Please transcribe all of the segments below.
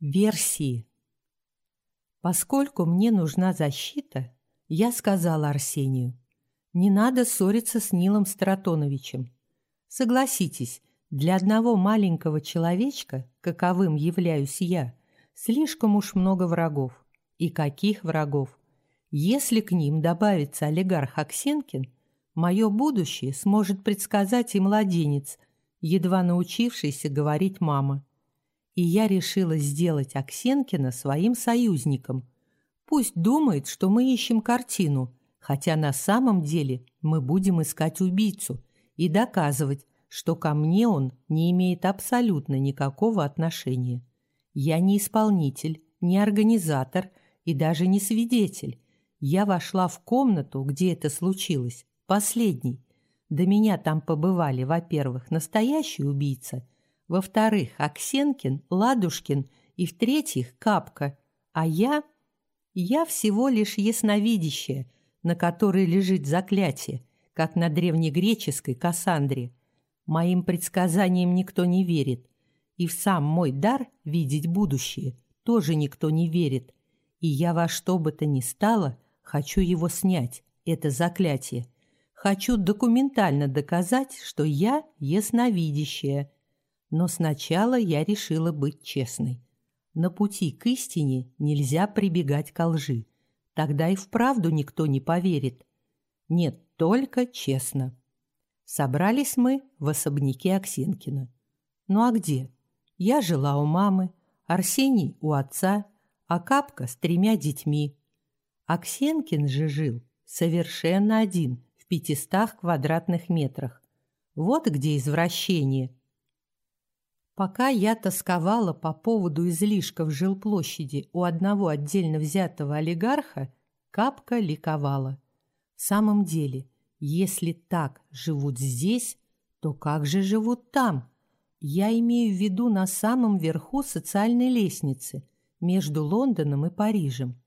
Версии. Поскольку мне нужна защита, я сказала Арсению, не надо ссориться с Нилом Стратоновичем. Согласитесь, для одного маленького человечка, каковым являюсь я, слишком уж много врагов. И каких врагов? Если к ним добавится олигарх Аксенкин, мое будущее сможет предсказать и младенец, едва научившийся говорить «мама» и я решила сделать Аксенкина своим союзником. Пусть думает, что мы ищем картину, хотя на самом деле мы будем искать убийцу и доказывать, что ко мне он не имеет абсолютно никакого отношения. Я не исполнитель, не организатор и даже не свидетель. Я вошла в комнату, где это случилось, последний. До меня там побывали, во-первых, настоящий убийца – во-вторых, Аксенкин, Ладушкин и в-третьих, Капка. А я... Я всего лишь ясновидящая, на которой лежит заклятие, как на древнегреческой Кассандре. Моим предсказаниям никто не верит. И в сам мой дар видеть будущее тоже никто не верит. И я во что бы то ни стало хочу его снять, это заклятие. Хочу документально доказать, что я ясновидящая – но сначала я решила быть честной. На пути к истине нельзя прибегать к лжи. Тогда и вправду никто не поверит. Нет, только честно. Собрались мы в особняке Аксенкина. Ну а где? Я жила у мамы, Арсений у отца, а Капка с тремя детьми. Аксенкин же жил совершенно один в пятистах квадратных метрах. Вот где извращение – Пока я тосковала по поводу излишков жилплощади у одного отдельно взятого олигарха, Капка ликовала. В самом деле, если так живут здесь, то как же живут там? Я имею в виду на самом верху социальной лестницы, между Лондоном и Парижем.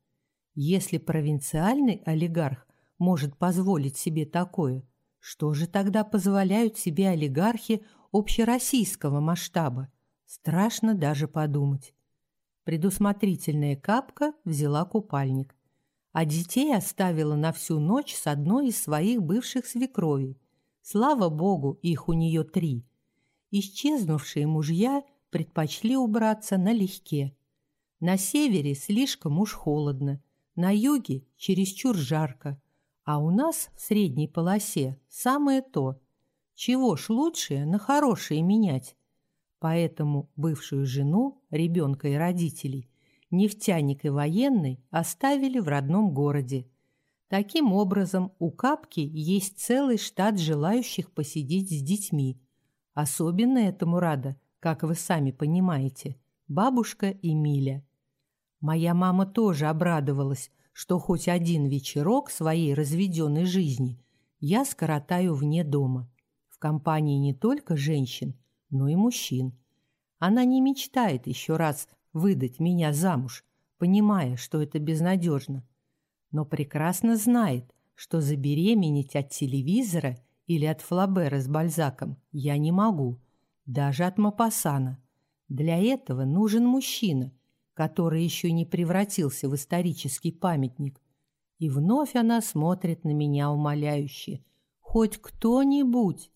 Если провинциальный олигарх может позволить себе такое, что же тогда позволяют себе олигархи общероссийского масштаба. Страшно даже подумать. Предусмотрительная капка взяла купальник, а детей оставила на всю ночь с одной из своих бывших свекровей. Слава богу, их у нее три. Исчезнувшие мужья предпочли убраться налегке. На севере слишком уж холодно, на юге чересчур жарко, а у нас в средней полосе самое то – чего ж лучшее на хорошее менять? Поэтому бывшую жену, ребенка и родителей, нефтяник и военный оставили в родном городе. Таким образом, у Капки есть целый штат желающих посидеть с детьми. Особенно этому рада, как вы сами понимаете, бабушка Эмиля. Моя мама тоже обрадовалась, что хоть один вечерок своей разведенной жизни я скоротаю вне дома компании не только женщин, но и мужчин. Она не мечтает еще раз выдать меня замуж, понимая, что это безнадежно, но прекрасно знает, что забеременеть от телевизора или от Флабера с Бальзаком я не могу, даже от Мапасана. Для этого нужен мужчина, который еще не превратился в исторический памятник. И вновь она смотрит на меня умоляюще. Хоть кто-нибудь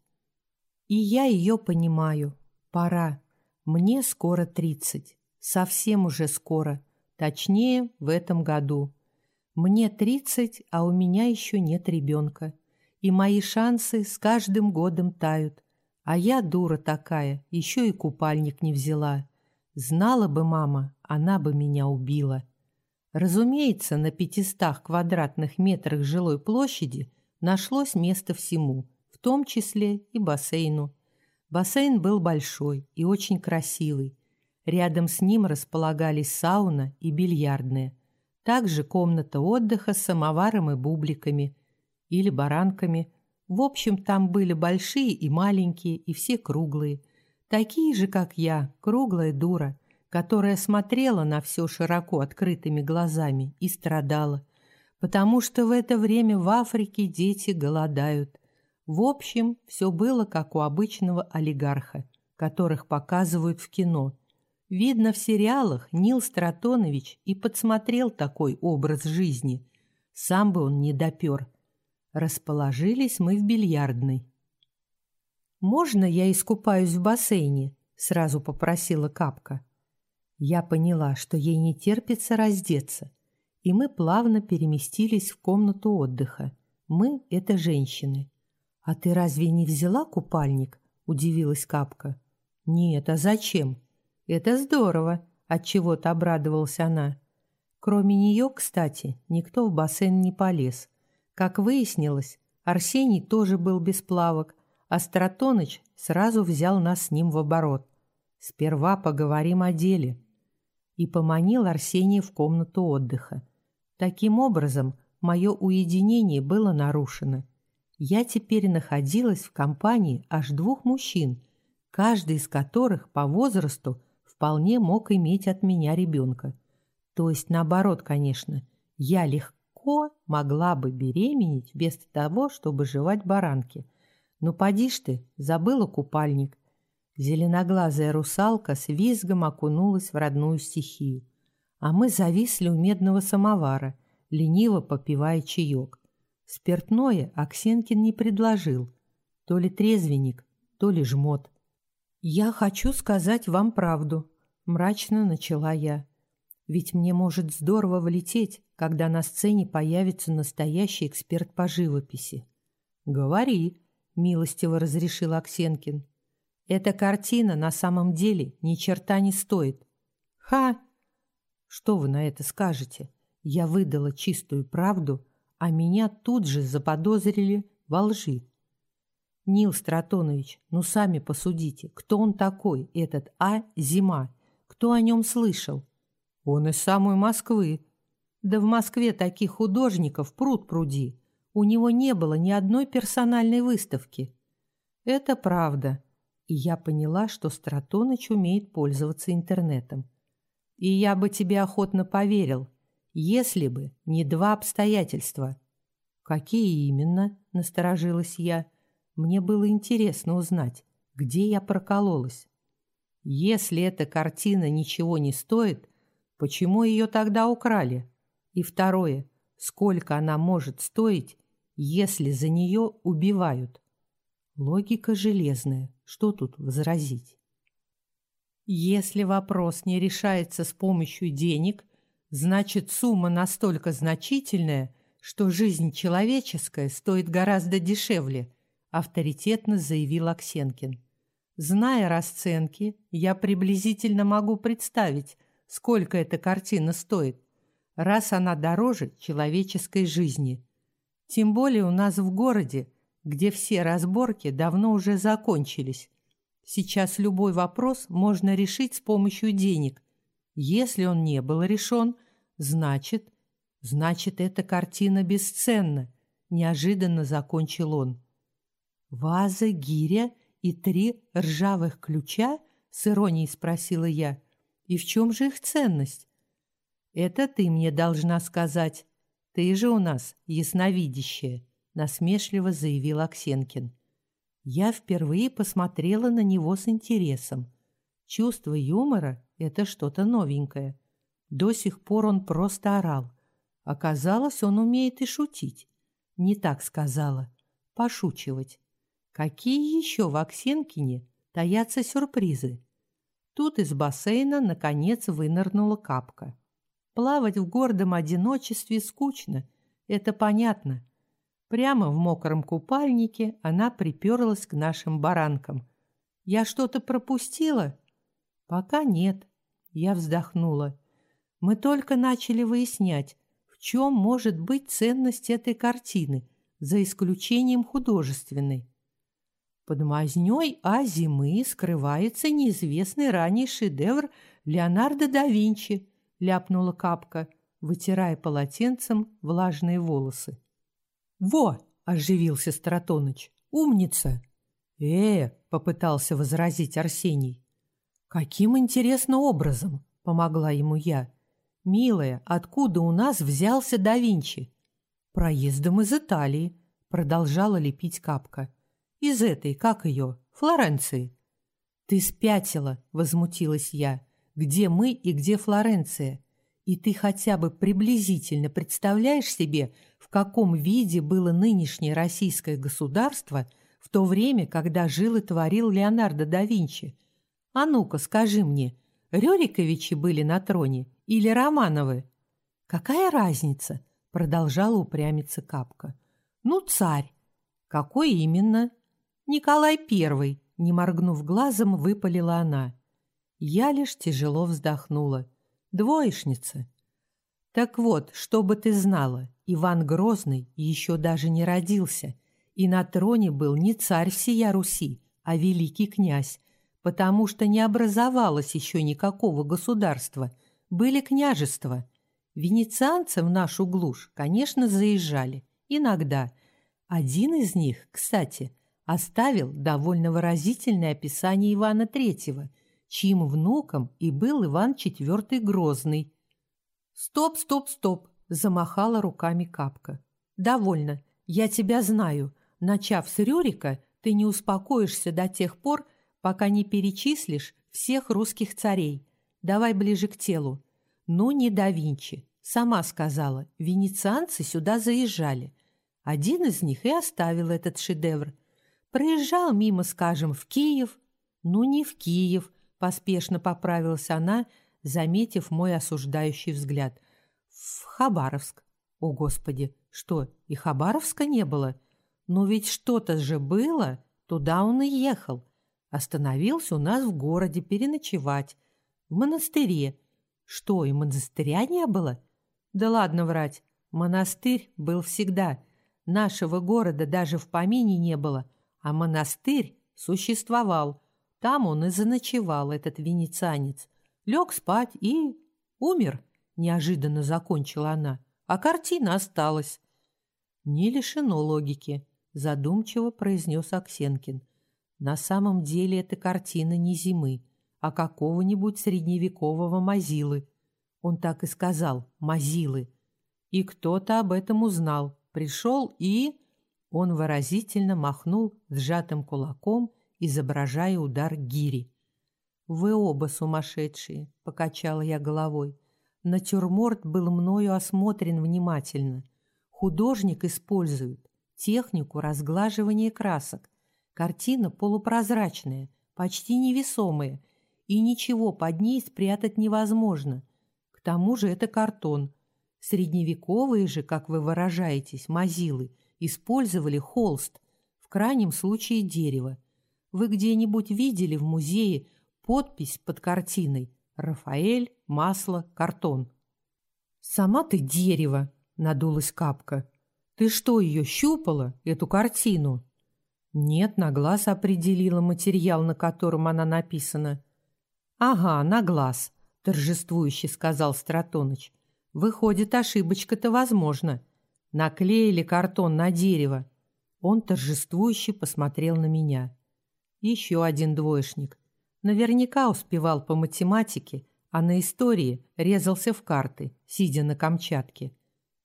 и я ее понимаю. Пора. Мне скоро тридцать. Совсем уже скоро. Точнее, в этом году. Мне тридцать, а у меня еще нет ребенка. И мои шансы с каждым годом тают. А я, дура такая, еще и купальник не взяла. Знала бы мама, она бы меня убила. Разумеется, на пятистах квадратных метрах жилой площади нашлось место всему – в том числе и бассейну. Бассейн был большой и очень красивый. Рядом с ним располагались сауна и бильярдная. Также комната отдыха с самоваром и бубликами или баранками. В общем, там были большие и маленькие, и все круглые. Такие же, как я, круглая дура, которая смотрела на все широко открытыми глазами и страдала, потому что в это время в Африке дети голодают – в общем, все было как у обычного олигарха, которых показывают в кино. Видно, в сериалах Нил Стратонович и подсмотрел такой образ жизни. Сам бы он не допер. Расположились мы в бильярдной. «Можно я искупаюсь в бассейне?» – сразу попросила Капка. Я поняла, что ей не терпится раздеться, и мы плавно переместились в комнату отдыха. Мы – это женщины. «А ты разве не взяла купальник?» – удивилась Капка. «Нет, а зачем?» «Это здорово!» – отчего-то обрадовалась она. Кроме нее, кстати, никто в бассейн не полез. Как выяснилось, Арсений тоже был без плавок, а Стратоныч сразу взял нас с ним в оборот. «Сперва поговорим о деле». И поманил Арсения в комнату отдыха. Таким образом, мое уединение было нарушено. Я теперь находилась в компании аж двух мужчин, каждый из которых по возрасту вполне мог иметь от меня ребенка. То есть наоборот, конечно, я легко могла бы беременеть вместо того, чтобы жевать баранки. Но поди ж ты, забыла купальник. Зеленоглазая русалка с визгом окунулась в родную стихию. А мы зависли у медного самовара, лениво попивая чаек. Спиртное Аксенкин не предложил. То ли трезвенник, то ли жмот. «Я хочу сказать вам правду», — мрачно начала я. «Ведь мне может здорово влететь, когда на сцене появится настоящий эксперт по живописи». «Говори», — милостиво разрешил Аксенкин. «Эта картина на самом деле ни черта не стоит». «Ха!» «Что вы на это скажете? Я выдала чистую правду, а меня тут же заподозрили во лжи». Нил Стратонович, ну сами посудите, кто он такой, этот А. Зима? Кто о нем слышал? Он из самой Москвы. Да в Москве таких художников пруд пруди. У него не было ни одной персональной выставки. Это правда. И я поняла, что Стратоныч умеет пользоваться интернетом. И я бы тебе охотно поверил, если бы не два обстоятельства. Какие именно? Насторожилась я. — мне было интересно узнать, где я прокололась. Если эта картина ничего не стоит, почему ее тогда украли? И второе, сколько она может стоить, если за нее убивают? Логика железная, что тут возразить? Если вопрос не решается с помощью денег, значит сумма настолько значительная, что жизнь человеческая стоит гораздо дешевле – авторитетно заявил Аксенкин. Зная расценки, я приблизительно могу представить, сколько эта картина стоит, раз она дороже человеческой жизни. Тем более у нас в городе, где все разборки давно уже закончились. Сейчас любой вопрос можно решить с помощью денег. Если он не был решен, значит, значит, эта картина бесценна, неожиданно закончил он. «Ваза, гиря и три ржавых ключа?» — с иронией спросила я. «И в чем же их ценность?» «Это ты мне должна сказать. Ты же у нас ясновидящая», — насмешливо заявил Аксенкин. Я впервые посмотрела на него с интересом. Чувство юмора — это что-то новенькое. До сих пор он просто орал. Оказалось, он умеет и шутить. Не так сказала. Пошучивать. Какие еще в Аксенкине таятся сюрпризы? Тут из бассейна, наконец, вынырнула капка. Плавать в гордом одиночестве скучно, это понятно. Прямо в мокром купальнике она приперлась к нашим баранкам. «Я что-то пропустила?» «Пока нет», — я вздохнула. «Мы только начали выяснять, в чем может быть ценность этой картины, за исключением художественной. Под мазнёй А зимы скрывается неизвестный ранее шедевр Леонардо да Винчи, ляпнула капка, вытирая полотенцем влажные волосы. Во, оживился Стратоныч. Умница. Э, попытался возразить Арсений. Каким интересным образом, помогла ему я. Милая, откуда у нас взялся да Винчи? Проездом из Италии, продолжала лепить капка. Из этой, как ее, Флоренции. Ты спятила, возмутилась я. где мы и где Флоренция. И ты хотя бы приблизительно представляешь себе, в каком виде было нынешнее российское государство в то время, когда жил и творил Леонардо да Винчи? А ну-ка, скажи мне, Рюриковичи были на троне или Романовы? Какая разница? Продолжала упрямиться Капка. Ну, царь. Какой именно? Николай Первый, не моргнув глазом, выпалила она. Я лишь тяжело вздохнула. Двоечница. Так вот, чтобы ты знала, Иван Грозный еще даже не родился, и на троне был не царь всея Руси, а великий князь, потому что не образовалось еще никакого государства, были княжества. Венецианцы в нашу глушь, конечно, заезжали, иногда. Один из них, кстати, оставил довольно выразительное описание Ивана Третьего – чьим внуком и был Иван IV Грозный. «Стоп, стоп, стоп!» – замахала руками Капка. «Довольно. Я тебя знаю. Начав с Рюрика, ты не успокоишься до тех пор, пока не перечислишь всех русских царей. Давай ближе к телу. Ну, не да Винчи. Сама сказала, венецианцы сюда заезжали. Один из них и оставил этот шедевр. Проезжал мимо, скажем, в Киев. Ну, не в Киев, Поспешно поправилась она, заметив мой осуждающий взгляд. В Хабаровск. О, Господи, что, и Хабаровска не было? Но ведь что-то же было. Туда он и ехал. Остановился у нас в городе переночевать. В монастыре. Что, и монастыря не было? Да ладно врать. Монастырь был всегда. Нашего города даже в помине не было, а монастырь существовал. Там он и заночевал, этот венецианец. Лег спать и... умер, неожиданно закончила она. А картина осталась. Не лишено логики, задумчиво произнес Аксенкин. На самом деле эта картина не зимы, а какого-нибудь средневекового Мазилы. Он так и сказал «Мазилы». И кто-то об этом узнал, пришел и... Он выразительно махнул сжатым кулаком изображая удар гири. «Вы оба сумасшедшие», — покачала я головой. Натюрморт был мною осмотрен внимательно. Художник использует технику разглаживания красок. Картина полупрозрачная, почти невесомая, и ничего под ней спрятать невозможно. К тому же это картон. Средневековые же, как вы выражаетесь, мазилы, использовали холст, в крайнем случае дерево. Вы где-нибудь видели в музее подпись под картиной «Рафаэль, масло, картон»? «Сама ты дерево!» — надулась капка. «Ты что, ее щупала, эту картину?» «Нет, на глаз определила материал, на котором она написана». «Ага, на глаз», — торжествующе сказал Стратоныч. «Выходит, ошибочка-то возможна. Наклеили картон на дерево». Он торжествующе посмотрел на меня. Еще один двоечник. Наверняка успевал по математике, а на истории резался в карты, сидя на Камчатке.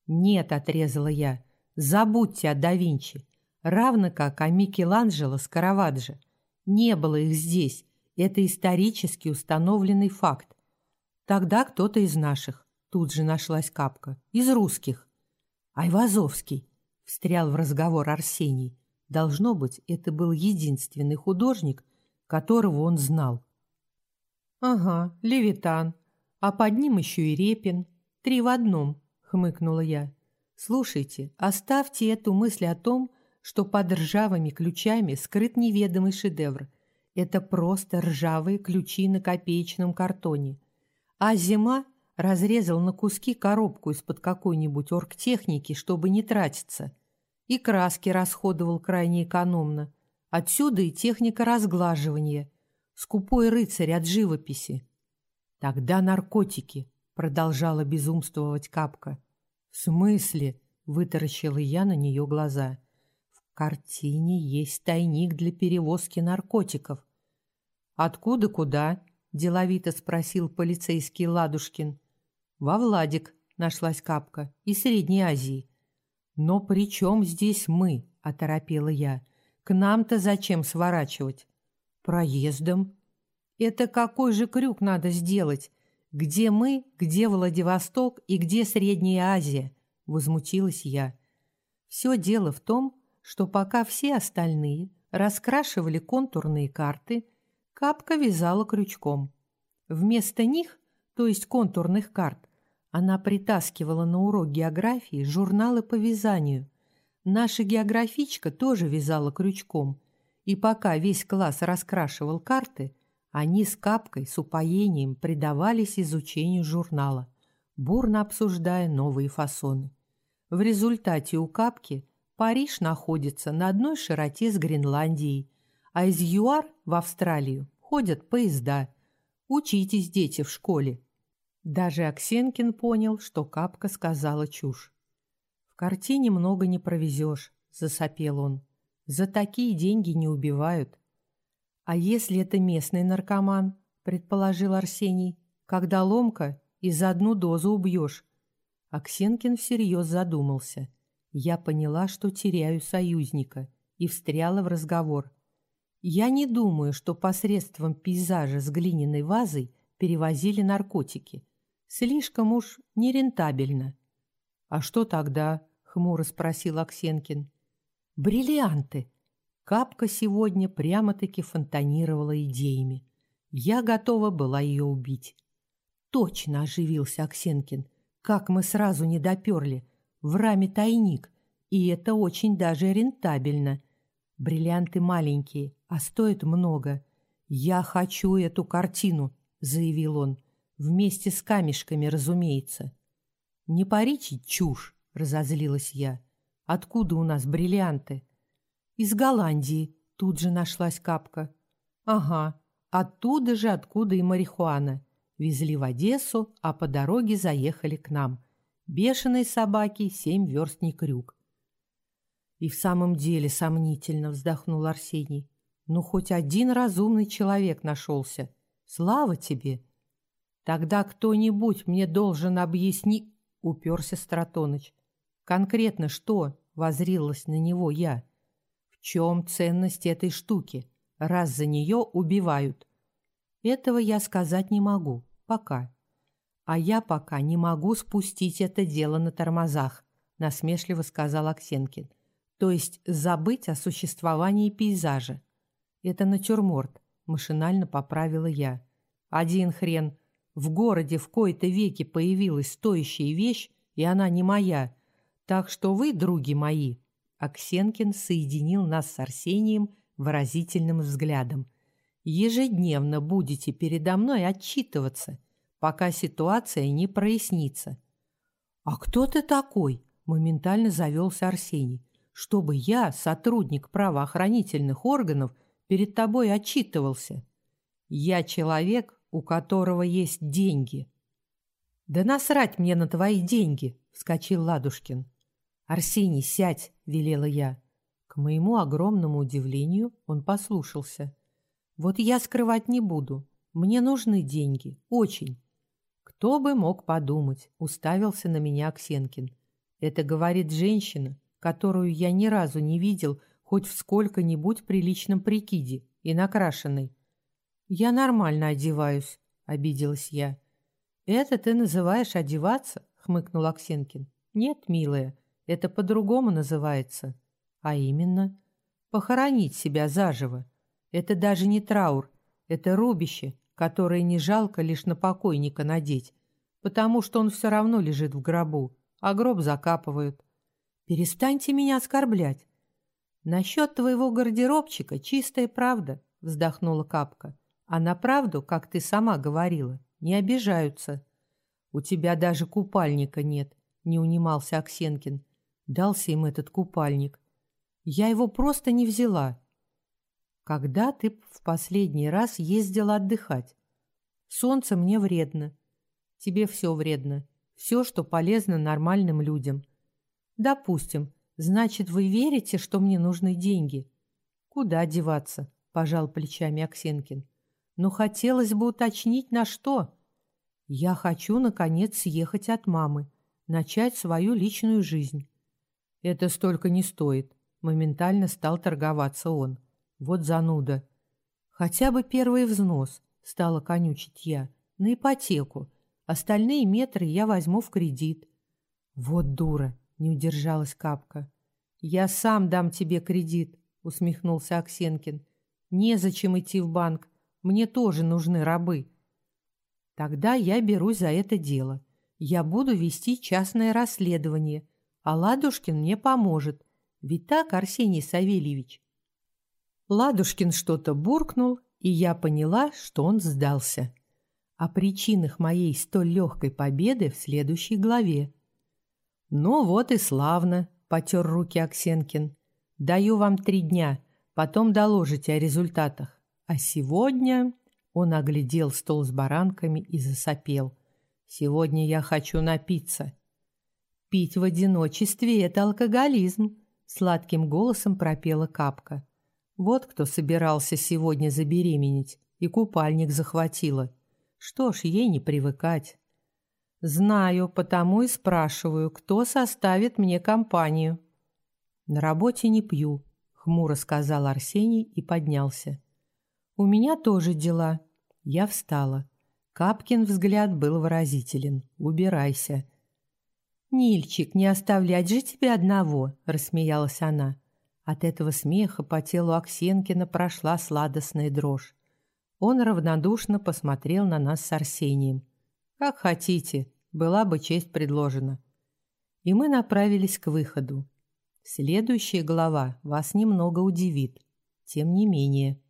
«Нет», — отрезала я, — «забудьте о да Винчи, равно как о Микеланджело с Караваджо. Не было их здесь, это исторически установленный факт. Тогда кто-то из наших, тут же нашлась капка, из русских. Айвазовский, встрял в разговор Арсений, Должно быть, это был единственный художник, которого он знал. «Ага, Левитан. А под ним еще и Репин. Три в одном», — хмыкнула я. «Слушайте, оставьте эту мысль о том, что под ржавыми ключами скрыт неведомый шедевр. Это просто ржавые ключи на копеечном картоне. А зима разрезал на куски коробку из-под какой-нибудь оргтехники, чтобы не тратиться и краски расходовал крайне экономно. Отсюда и техника разглаживания. Скупой рыцарь от живописи. Тогда наркотики, продолжала безумствовать Капка. В смысле? Вытаращила я на нее глаза. Картине есть тайник для перевозки наркотиков. Откуда куда? деловито спросил полицейский Ладушкин. Во Владик нашлась Капка из Средней Азии. «Но при чем здесь мы?» – оторопела я. «К нам-то зачем сворачивать?» «Проездом». Это какой же крюк надо сделать? Где мы, где Владивосток и где Средняя Азия? Возмутилась я. Все дело в том, что пока все остальные раскрашивали контурные карты, Капка вязала крючком. Вместо них, то есть контурных карт, она притаскивала на урок географии журналы по вязанию. Наша географичка тоже вязала крючком, и пока весь класс раскрашивал карты, они с Капкой с упоением предавались изучению журнала, бурно обсуждая новые фасоны. В результате у Капки Париж находится на одной широте с Гренландией, а из ЮАР в Австралию ходят поезда. Учитесь, дети, в школе. Даже Аксенкин понял, что Капка сказала чушь. «В картине много не провезешь», — засопел он. «За такие деньги не убивают». «А если это местный наркоман?» — предположил Арсений. «Когда ломка, и за одну дозу убьешь». Аксенкин всерьез задумался. Я поняла, что теряю союзника, и встряла в разговор. Я не думаю, что посредством пейзажа с глиняной вазой перевозили наркотики. Слишком уж нерентабельно. «А что тогда?» — хмуро спросил Аксенкин. «Бриллианты!» Капка сегодня прямо-таки фонтанировала идеями. Я готова была ее убить. «Точно!» — оживился Аксенкин. «Как мы сразу не доперли! В раме тайник, и это очень даже рентабельно. Бриллианты маленькие, а стоят много. Я хочу эту картину!» — заявил он. Вместе с камешками, разумеется. Не парите чушь, разозлилась я. Откуда у нас бриллианты? Из Голландии, тут же нашлась капка. Ага, оттуда же, откуда и марихуана. Везли в Одессу, а по дороге заехали к нам. Бешеные собаки, семь верст не крюк. И в самом деле сомнительно вздохнул Арсений. Ну, хоть один разумный человек нашелся. Слава тебе! Тогда кто-нибудь мне должен объяснить, уперся Стратоныч. Конкретно что? возрилась на него я. В чем ценность этой штуки, раз за нее убивают? Этого я сказать не могу, пока. А я пока не могу спустить это дело на тормозах, насмешливо сказал Аксенкин. То есть забыть о существовании пейзажа. Это натюрморт, машинально поправила я. Один хрен, в городе в кои-то веки появилась стоящая вещь, и она не моя. Так что вы, други мои, Аксенкин соединил нас с Арсением выразительным взглядом. Ежедневно будете передо мной отчитываться, пока ситуация не прояснится. А кто ты такой? моментально завелся Арсений. Чтобы я, сотрудник правоохранительных органов, перед тобой отчитывался. Я человек, у которого есть деньги. Да насрать мне на твои деньги, вскочил Ладушкин. Арсений, сядь, велела я. К моему огромному удивлению, он послушался. Вот я скрывать не буду. Мне нужны деньги, очень. Кто бы мог подумать, уставился на меня Аксенкин. Это говорит женщина, которую я ни разу не видел хоть в сколько-нибудь приличном прикиде и накрашенной. «Я нормально одеваюсь», — обиделась я. «Это ты называешь одеваться?» — хмыкнул Аксенкин. «Нет, милая, это по-другому называется. А именно, похоронить себя заживо. Это даже не траур, это рубище, которое не жалко лишь на покойника надеть, потому что он все равно лежит в гробу, а гроб закапывают. Перестаньте меня оскорблять. Насчет твоего гардеробчика чистая правда, вздохнула Капка. А на правду, как ты сама говорила, не обижаются. У тебя даже купальника нет, не унимался Аксенкин. Дался им этот купальник. Я его просто не взяла. Когда ты в последний раз ездила отдыхать? Солнце мне вредно. Тебе все вредно. Все, что полезно нормальным людям. Допустим, значит, вы верите, что мне нужны деньги? Куда деваться? Пожал плечами Аксенкин но хотелось бы уточнить, на что. Я хочу, наконец, съехать от мамы, начать свою личную жизнь. Это столько не стоит. Моментально стал торговаться он. Вот зануда. Хотя бы первый взнос. стала конючить я. На ипотеку. Остальные метры я возьму в кредит. Вот дура, не удержалась Капка. Я сам дам тебе кредит, усмехнулся Аксенкин. Незачем идти в банк. Мне тоже нужны рабы. Тогда я берусь за это дело. Я буду вести частное расследование, а Ладушкин мне поможет. Ведь так, Арсений Савельевич? Ладушкин что-то буркнул, и я поняла, что он сдался. О причинах моей столь легкой победы в следующей главе. «Ну вот и славно», — потер руки Аксенкин. «Даю вам три дня, потом доложите о результатах. А сегодня...» Он оглядел стол с баранками и засопел. «Сегодня я хочу напиться». «Пить в одиночестве — это алкоголизм», — сладким голосом пропела Капка. «Вот кто собирался сегодня забеременеть и купальник захватила. Что ж, ей не привыкать». «Знаю, потому и спрашиваю, кто составит мне компанию». «На работе не пью», — хмуро сказал Арсений и поднялся. «У меня тоже дела». Я встала. Капкин взгляд был выразителен. «Убирайся». «Нильчик, не оставлять же тебя одного», — рассмеялась она. От этого смеха по телу Аксенкина прошла сладостная дрожь. Он равнодушно посмотрел на нас с Арсением. «Как хотите, была бы честь предложена». И мы направились к выходу. Следующая глава вас немного удивит. Тем не менее.